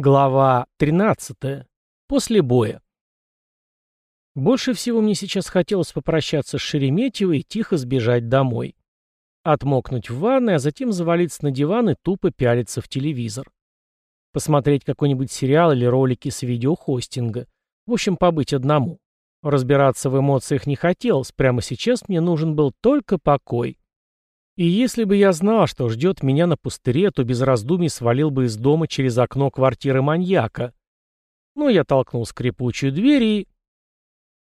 Глава 13. После боя. Больше всего мне сейчас хотелось попрощаться с Шереметьевой и тихо сбежать домой. Отмокнуть в ванной, а затем завалиться на диван и тупо пялиться в телевизор. Посмотреть какой-нибудь сериал или ролики с видеохостинга. В общем, побыть одному. Разбираться в эмоциях не хотелось, прямо сейчас мне нужен был только покой. И если бы я знал, что ждет меня на пустыре, то без раздумий свалил бы из дома через окно квартиры маньяка. Но я толкнул скрипучую дверь и...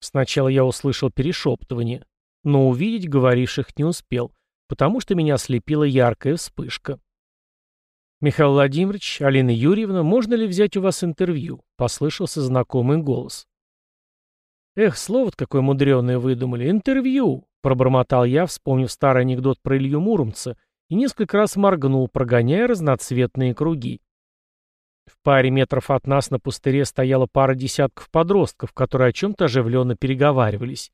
Сначала я услышал перешептывание, но увидеть говоривших не успел, потому что меня ослепила яркая вспышка. «Михаил Владимирович, Алина Юрьевна, можно ли взять у вас интервью?» — послышался знакомый голос. Эх, слово какое мудреное выдумали. Интервью. Пробормотал я, вспомнив старый анекдот про Илью Муромца, и несколько раз моргнул, прогоняя разноцветные круги. В паре метров от нас на пустыре стояла пара десятков подростков, которые о чем-то оживленно переговаривались.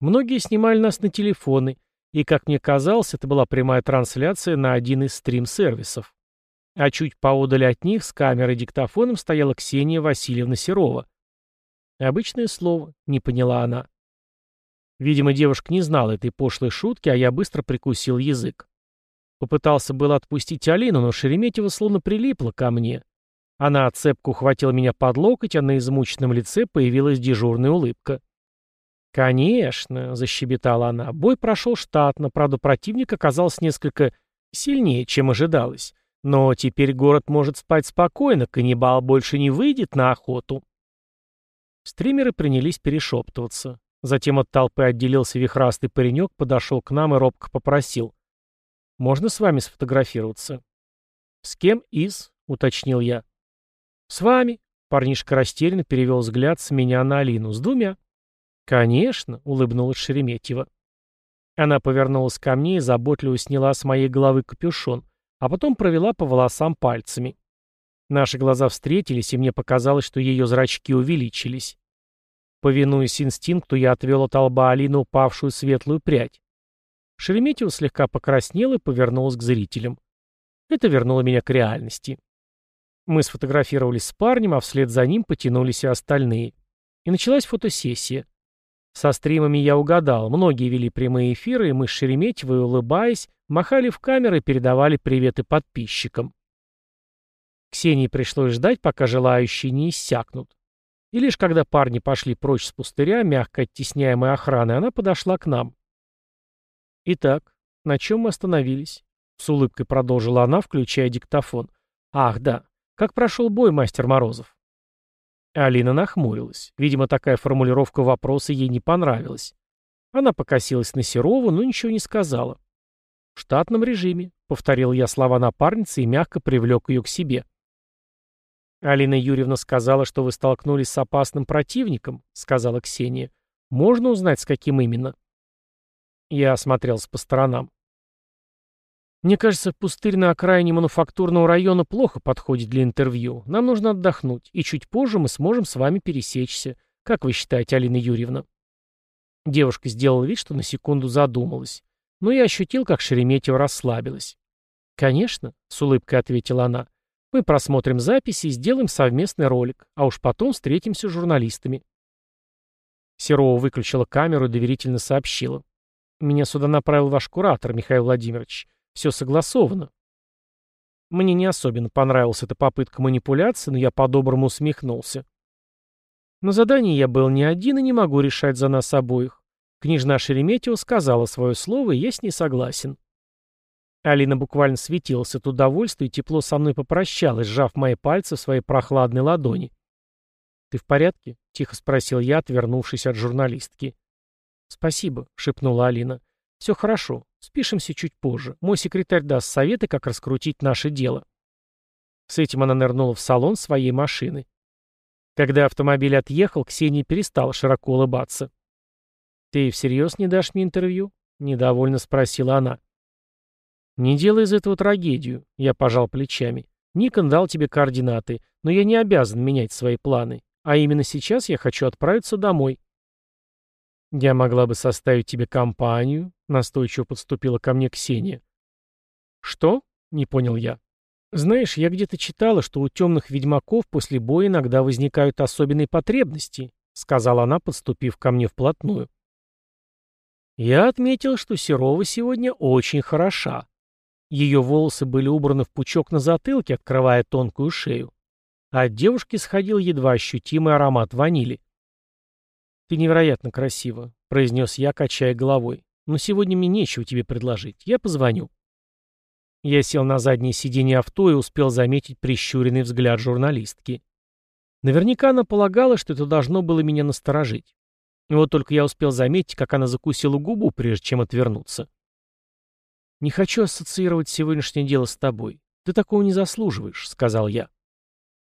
Многие снимали нас на телефоны, и, как мне казалось, это была прямая трансляция на один из стрим-сервисов. А чуть поодаль от них с камерой диктофоном стояла Ксения Васильевна Серова. Обычное слово, не поняла она. Видимо, девушка не знала этой пошлой шутки, а я быстро прикусил язык. Попытался было отпустить Алину, но Шереметьева словно прилипла ко мне. Она цепко ухватила меня под локоть, а на измученном лице появилась дежурная улыбка. «Конечно», — защебетала она, — «бой прошел штатно, правда, противник оказался несколько сильнее, чем ожидалось. Но теперь город может спать спокойно, каннибал больше не выйдет на охоту». Стримеры принялись перешептываться. Затем от толпы отделился вихрастый паренек, подошел к нам и робко попросил. «Можно с вами сфотографироваться?» «С кем из?» — уточнил я. «С вами», — парнишка растерянно перевел взгляд с меня на Алину. «С двумя». «Конечно», — улыбнулась Шереметьева. Она повернулась ко мне и заботливо сняла с моей головы капюшон, а потом провела по волосам пальцами. Наши глаза встретились, и мне показалось, что ее зрачки увеличились. Повинуясь инстинкту, я отвел от лба Алины упавшую светлую прядь. Шереметьева слегка покраснела и повернулась к зрителям. Это вернуло меня к реальности. Мы сфотографировались с парнем, а вслед за ним потянулись и остальные. И началась фотосессия. Со стримами я угадал, многие вели прямые эфиры, и мы с Шереметьевой, улыбаясь, махали в камеры и передавали приветы подписчикам. Ксении пришлось ждать, пока желающие не иссякнут. И лишь когда парни пошли прочь с пустыря, мягко оттесняемой охраной, она подошла к нам. «Итак, на чем мы остановились?» С улыбкой продолжила она, включая диктофон. «Ах, да. Как прошел бой, мастер Морозов?» Алина нахмурилась. Видимо, такая формулировка вопроса ей не понравилась. Она покосилась на Серову, но ничего не сказала. «В штатном режиме», — повторил я слова напарницы и мягко привлек ее к себе. «Алина Юрьевна сказала, что вы столкнулись с опасным противником», — сказала Ксения. «Можно узнать, с каким именно?» Я осмотрелся по сторонам. «Мне кажется, пустырь на окраине мануфактурного района плохо подходит для интервью. Нам нужно отдохнуть, и чуть позже мы сможем с вами пересечься. Как вы считаете, Алина Юрьевна?» Девушка сделала вид, что на секунду задумалась. Но я ощутил, как Шереметьева расслабилась. «Конечно», — с улыбкой ответила она. Мы просмотрим записи и сделаем совместный ролик, а уж потом встретимся с журналистами. Серова выключила камеру и доверительно сообщила. «Меня сюда направил ваш куратор, Михаил Владимирович. Все согласовано». Мне не особенно понравилась эта попытка манипуляции, но я по-доброму усмехнулся. На задании я был не один и не могу решать за нас обоих. Княжна Шереметьева сказала свое слово, и я с ней согласен. Алина буквально светилась от удовольствия и тепло со мной попрощалась, сжав мои пальцы в своей прохладной ладони. «Ты в порядке?» — тихо спросил я, отвернувшись от журналистки. «Спасибо», — шепнула Алина. «Все хорошо. Спишемся чуть позже. Мой секретарь даст советы, как раскрутить наше дело». С этим она нырнула в салон своей машины. Когда автомобиль отъехал, Ксения перестала широко улыбаться. «Ты всерьез не дашь мне интервью?» — недовольно спросила она. «Не делай из этого трагедию», — я пожал плечами. «Никон дал тебе координаты, но я не обязан менять свои планы. А именно сейчас я хочу отправиться домой». «Я могла бы составить тебе компанию», — настойчиво подступила ко мне Ксения. «Что?» — не понял я. Знаешь, я где-то читала, что у темных ведьмаков после боя иногда возникают особенные потребности, сказала она, подступив ко мне вплотную. Я отметил, что Серова сегодня очень хороша. Ее волосы были убраны в пучок на затылке, открывая тонкую шею. А от девушки сходил едва ощутимый аромат ванили. «Ты невероятно красива», — произнес я, качая головой. «Но сегодня мне нечего тебе предложить. Я позвоню». Я сел на заднее сиденье авто и успел заметить прищуренный взгляд журналистки. Наверняка она полагала, что это должно было меня насторожить. Вот только я успел заметить, как она закусила губу, прежде чем отвернуться. «Не хочу ассоциировать сегодняшнее дело с тобой. Ты такого не заслуживаешь», — сказал я.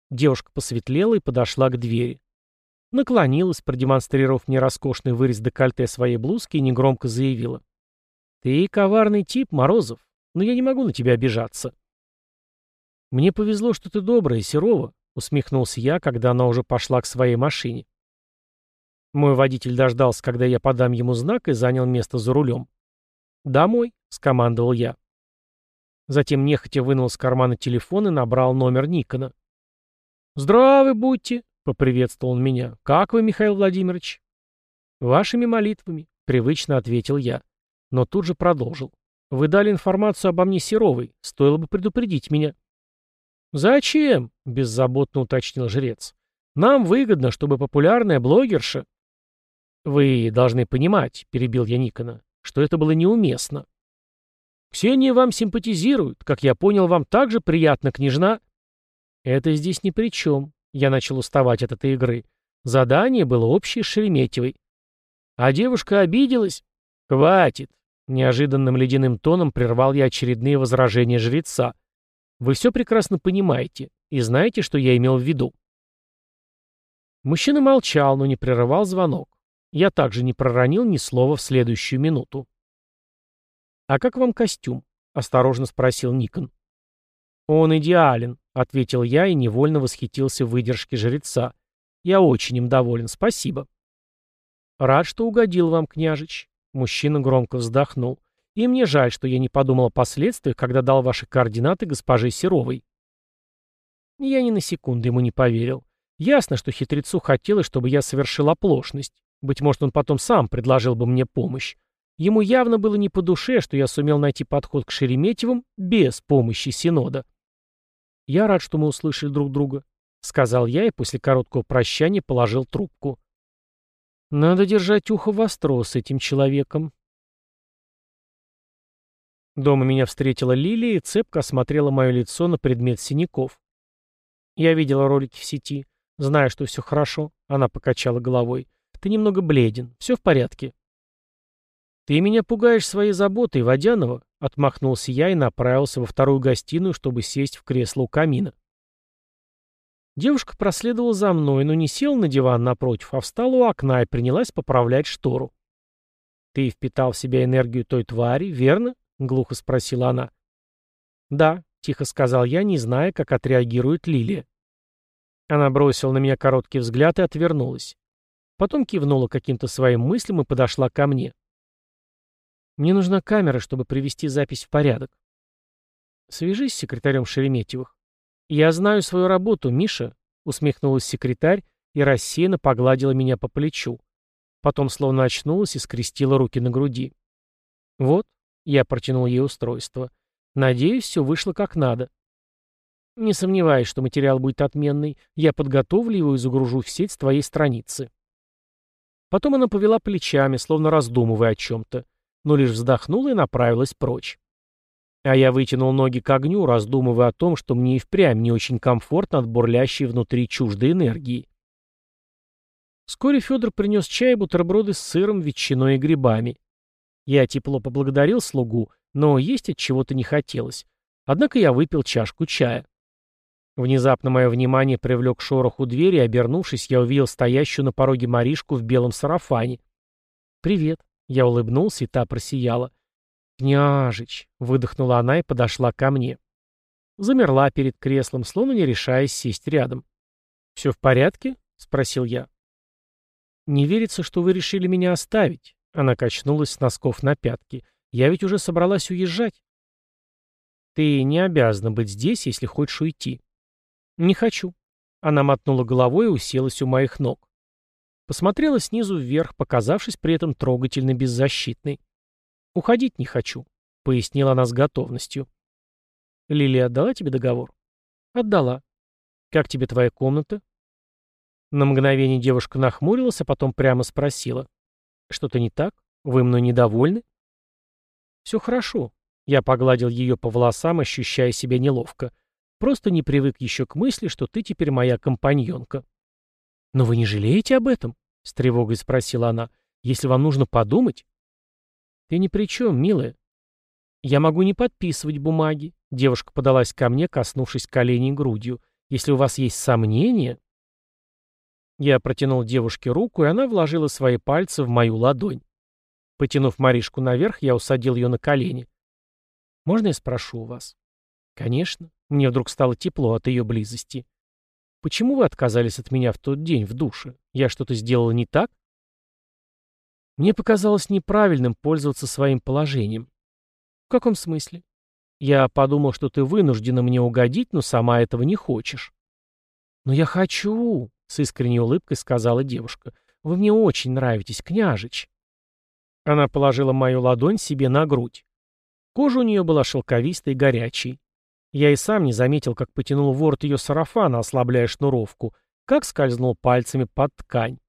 Девушка посветлела и подошла к двери. Наклонилась, продемонстрировав мне роскошный вырез декольте своей блузки и негромко заявила. «Ты коварный тип, Морозов, но я не могу на тебя обижаться». «Мне повезло, что ты добрая, Серова», — усмехнулся я, когда она уже пошла к своей машине. Мой водитель дождался, когда я подам ему знак, и занял место за рулем. «Домой», — скомандовал я. Затем нехотя вынул из кармана телефон и набрал номер Никона. «Здравы будьте», — поприветствовал он меня. «Как вы, Михаил Владимирович?» «Вашими молитвами», — привычно ответил я. Но тут же продолжил. «Вы дали информацию обо мне Серовой. Стоило бы предупредить меня». «Зачем?» — беззаботно уточнил жрец. «Нам выгодно, чтобы популярная блогерша...» «Вы должны понимать», — перебил я Никона, что это было неуместно. «Ксения вам симпатизирует. Как я понял, вам также приятно, княжна?» «Это здесь ни при чем». Я начал уставать от этой игры. Задание было общее с Шереметьевой. А девушка обиделась. «Хватит!» Неожиданным ледяным тоном прервал я очередные возражения жреца. «Вы все прекрасно понимаете и знаете, что я имел в виду». Мужчина молчал, но не прерывал звонок. Я также не проронил ни слова в следующую минуту. «А как вам костюм?» — осторожно спросил Никон. «Он идеален», — ответил я и невольно восхитился выдержке жреца. «Я очень им доволен, спасибо». «Рад, что угодил вам, княжич», — мужчина громко вздохнул. «И мне жаль, что я не подумал о последствиях, когда дал ваши координаты госпоже Серовой». Я ни на секунду ему не поверил. Ясно, что хитрецу хотелось, чтобы я совершил оплошность. Быть может, он потом сам предложил бы мне помощь. Ему явно было не по душе, что я сумел найти подход к Шереметьевым без помощи Синода. «Я рад, что мы услышали друг друга», — сказал я и после короткого прощания положил трубку. «Надо держать ухо востро с этим человеком». Дома меня встретила Лилия и цепко осмотрела мое лицо на предмет синяков. «Я видела ролики в сети. Знаю, что все хорошо», — она покачала головой. Ты немного бледен. Все в порядке?» «Ты меня пугаешь своей заботой, Водянова», — отмахнулся я и направился во вторую гостиную, чтобы сесть в кресло у камина. Девушка проследовала за мной, но не села на диван напротив, а встала у окна и принялась поправлять штору. «Ты впитал в себя энергию той твари, верно?» — глухо спросила она. «Да», — тихо сказал я, не зная, как отреагирует Лилия. Она бросила на меня короткий взгляд и отвернулась. Потом кивнула каким-то своим мыслям и подошла ко мне. «Мне нужна камера, чтобы привести запись в порядок». «Свяжись с секретарем Шереметьевых». «Я знаю свою работу, Миша», — усмехнулась секретарь и рассеянно погладила меня по плечу. Потом словно очнулась и скрестила руки на груди. «Вот», — я протянул ей устройство. «Надеюсь, все вышло как надо». «Не сомневаюсь, что материал будет отменный. Я подготовлю его и загружу в сеть с твоей страницы». Потом она повела плечами, словно раздумывая о чем-то, но лишь вздохнула и направилась прочь. А я вытянул ноги к огню, раздумывая о том, что мне и впрямь не очень комфортно от бурлящей внутри чуждой энергии. Вскоре Федор принес чай и бутерброды с сыром, ветчиной и грибами. Я тепло поблагодарил слугу, но есть от чего-то не хотелось. Однако я выпил чашку чая. Внезапно мое внимание привлек шорох у двери, и, обернувшись, я увидел стоящую на пороге Маришку в белом сарафане. «Привет», — я улыбнулся, и та просияла. «Княжич», — выдохнула она и подошла ко мне. Замерла перед креслом, словно не решаясь сесть рядом. «Все в порядке?» — спросил я. «Не верится, что вы решили меня оставить», — она качнулась с носков на пятки. «Я ведь уже собралась уезжать». Ты не обязана быть здесь, если хочешь уйти. Не хочу. Она мотнула головой и уселась у моих ног. Посмотрела снизу вверх, показавшись при этом трогательно беззащитной. «Уходить не хочу», — пояснила она с готовностью. «Лилия отдала тебе договор?» «Отдала. Как тебе твоя комната?» На мгновение девушка нахмурилась, а потом прямо спросила. «Что-то не так? Вы мной недовольны?» «Все хорошо». Я погладил ее по волосам, ощущая себя неловко. Просто не привык еще к мысли, что ты теперь моя компаньонка. «Но вы не жалеете об этом?» — с тревогой спросила она. «Если вам нужно подумать...» «Ты ни при чем, милая». «Я могу не подписывать бумаги», — девушка подалась ко мне, коснувшись коленей грудью. «Если у вас есть сомнения...» Я протянул девушке руку, и она вложила свои пальцы в мою ладонь. Потянув Маришку наверх, я усадил ее на колени. «Можно я спрошу у вас?» «Конечно». Мне вдруг стало тепло от ее близости. «Почему вы отказались от меня в тот день в душе? Я что-то сделала не так?» Мне показалось неправильным пользоваться своим положением. «В каком смысле?» «Я подумал, что ты вынуждена мне угодить, но сама этого не хочешь». «Но я хочу!» — с искренней улыбкой сказала девушка. «Вы мне очень нравитесь, княжич». Она положила мою ладонь себе на грудь. Кожа у нее была шелковистой и горячей. Я и сам не заметил, как потянул ворот ее сарафана, ослабляя шнуровку, как скользнул пальцами под ткань.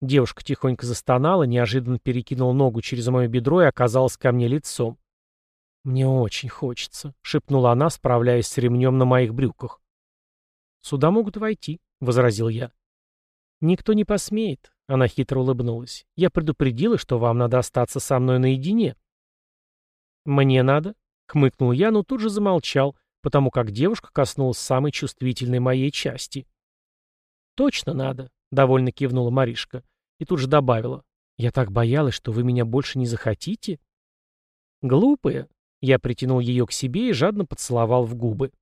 Девушка тихонько застонала, неожиданно перекинула ногу через мое бедро и оказалась ко мне лицом. «Мне очень хочется», — шепнула она, справляясь с ремнем на моих брюках. «Сюда могут войти», — возразил я. «Никто не посмеет», — она хитро улыбнулась. «Я предупредила, что вам надо остаться со мной наедине». «Мне надо», — хмыкнул я, но тут же замолчал, потому как девушка коснулась самой чувствительной моей части. «Точно надо», — довольно кивнула Маришка. И тут же добавила. «Я так боялась, что вы меня больше не захотите». «Глупая», — я притянул ее к себе и жадно поцеловал в губы.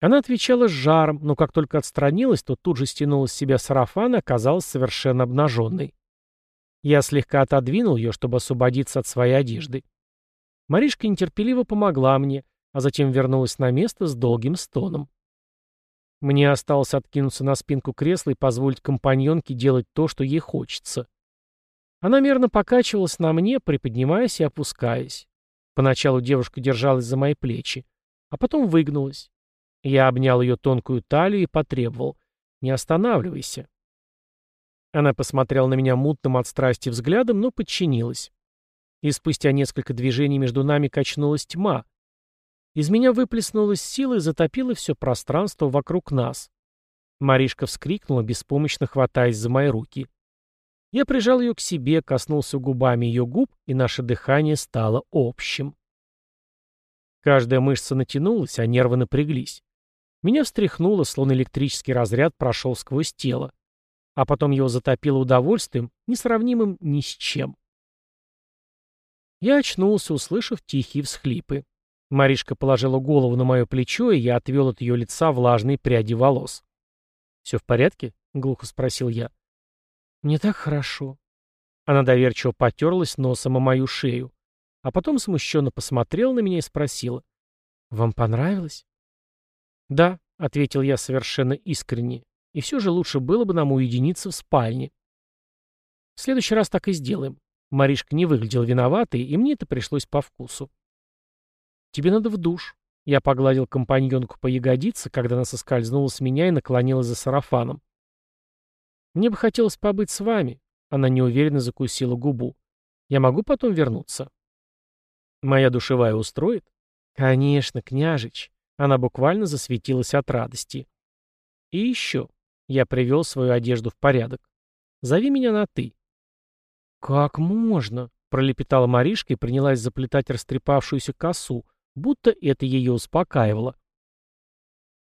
Она отвечала с жаром, но как только отстранилась, то тут же стянула с себя сарафан и оказалась совершенно обнаженной. Я слегка отодвинул ее, чтобы освободиться от своей одежды. Маришка нетерпеливо помогла мне, а затем вернулась на место с долгим стоном. Мне осталось откинуться на спинку кресла и позволить компаньонке делать то, что ей хочется. Она мерно покачивалась на мне, приподнимаясь и опускаясь. Поначалу девушка держалась за мои плечи, а потом выгнулась. Я обнял ее тонкую талию и потребовал. «Не останавливайся». Она посмотрела на меня мутным от страсти взглядом, но подчинилась. И спустя несколько движений между нами качнулась тьма. Из меня выплеснулась сила и затопила все пространство вокруг нас. Маришка вскрикнула, беспомощно хватаясь за мои руки. Я прижал ее к себе, коснулся губами ее губ, и наше дыхание стало общим. Каждая мышца натянулась, а нервы напряглись. Меня встряхнуло, словно электрический разряд прошел сквозь тело. А потом его затопило удовольствием, несравнимым ни с чем. Я очнулся, услышав тихие всхлипы. Маришка положила голову на мое плечо, и я отвел от ее лица влажные пряди волос. «Все в порядке?» — глухо спросил я. «Мне так хорошо». Она доверчиво потерлась носом о мою шею, а потом смущенно посмотрела на меня и спросила. «Вам понравилось?» «Да», — ответил я совершенно искренне, «и все же лучше было бы нам уединиться в спальне». «В следующий раз так и сделаем». Маришка не выглядел виноватой, и мне это пришлось по вкусу. «Тебе надо в душ». Я погладил компаньонку по ягодице, когда она соскользнула с меня и наклонилась за сарафаном. «Мне бы хотелось побыть с вами», — она неуверенно закусила губу. «Я могу потом вернуться?» «Моя душевая устроит?» «Конечно, княжич». Она буквально засветилась от радости. И еще. Я привел свою одежду в порядок. Зови меня на «ты». «Как можно?» — пролепетала Маришка и принялась заплетать растрепавшуюся косу, будто это ее успокаивало.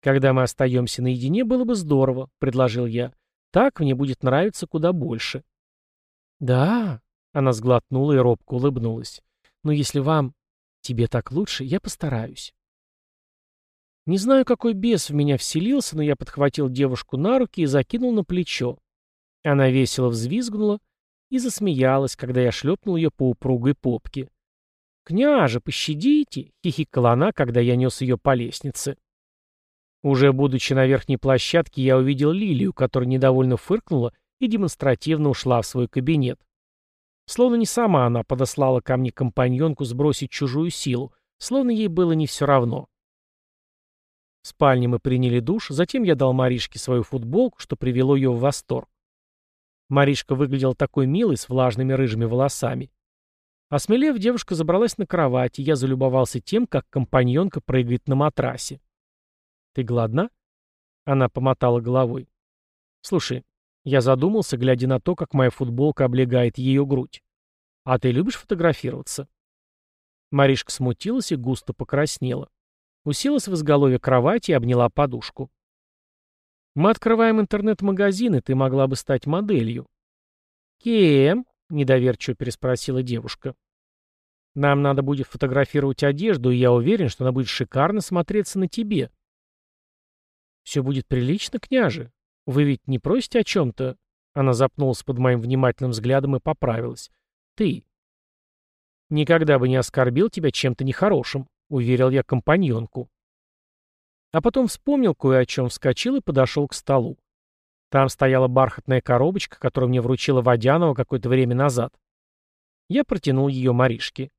«Когда мы остаемся наедине, было бы здорово», — предложил я. «Так мне будет нравиться куда больше». «Да», — она сглотнула и робко улыбнулась. «Но если вам... тебе так лучше, я постараюсь». Не знаю, какой бес в меня вселился, но я подхватил девушку на руки и закинул на плечо. Она весело взвизгнула и засмеялась, когда я шлепнул ее по упругой попке. «Княже, пощадите!» — хихикала она, когда я нес ее по лестнице. Уже будучи на верхней площадке, я увидел Лилию, которая недовольно фыркнула и демонстративно ушла в свой кабинет. Словно не сама она подослала ко мне компаньонку сбросить чужую силу, словно ей было не все равно. В спальне мы приняли душ, затем я дал Маришке свою футболку, что привело ее в восторг. Маришка выглядела такой милой, с влажными рыжими волосами. Осмелев, девушка забралась на кровать, и я залюбовался тем, как компаньонка прыгает на матрасе. «Ты голодна?» Она помотала головой. «Слушай, я задумался, глядя на то, как моя футболка облегает ее грудь. А ты любишь фотографироваться?» Маришка смутилась и густо покраснела. Уселась в изголовье кровати и обняла подушку. «Мы открываем интернет-магазин, и ты могла бы стать моделью». «Кем?» — недоверчиво переспросила девушка. «Нам надо будет фотографировать одежду, и я уверен, что она будет шикарно смотреться на тебе». «Все будет прилично, княже. Вы ведь не просите о чем-то?» Она запнулась под моим внимательным взглядом и поправилась. «Ты». «Никогда бы не оскорбил тебя чем-то нехорошим», — уверил я компаньонку. А потом вспомнил кое о чем, вскочил и подошел к столу. Там стояла бархатная коробочка, которую мне вручила Водянова какое-то время назад. Я протянул ее Маришке.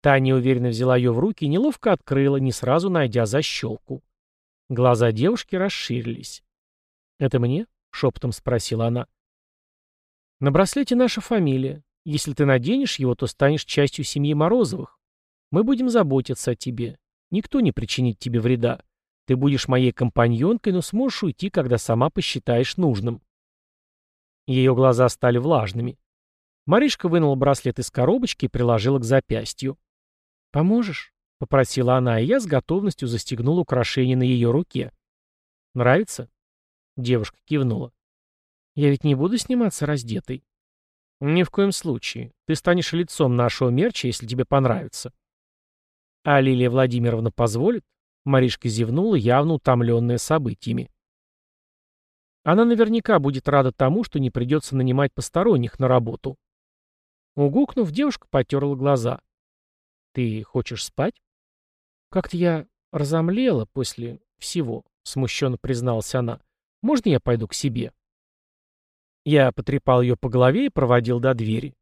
Та неуверенно взяла ее в руки и неловко открыла, не сразу найдя защелку. Глаза девушки расширились. «Это мне?» — шепотом спросила она. «На браслете наша фамилия. Если ты наденешь его, то станешь частью семьи Морозовых. Мы будем заботиться о тебе. Никто не причинит тебе вреда. Ты будешь моей компаньонкой, но сможешь уйти, когда сама посчитаешь нужным». Ее глаза стали влажными. Маришка вынула браслет из коробочки и приложила к запястью. «Поможешь?» — попросила она, и я с готовностью застегнул украшение на ее руке. «Нравится?» — девушка кивнула. «Я ведь не буду сниматься раздетой». «Ни в коем случае. Ты станешь лицом нашего мерча, если тебе понравится». «А Лилия Владимировна позволит?» Маришка зевнула, явно утомленная событиями. Она наверняка будет рада тому, что не придется нанимать посторонних на работу. Угукнув, девушка потерла глаза. «Ты хочешь спать?» «Как-то я разомлела после всего», — смущенно призналась она. «Можно я пойду к себе?» Я потрепал ее по голове и проводил до двери.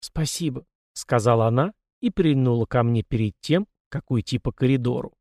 «Спасибо», — сказала она и прильнула ко мне перед тем, как уйти по коридору.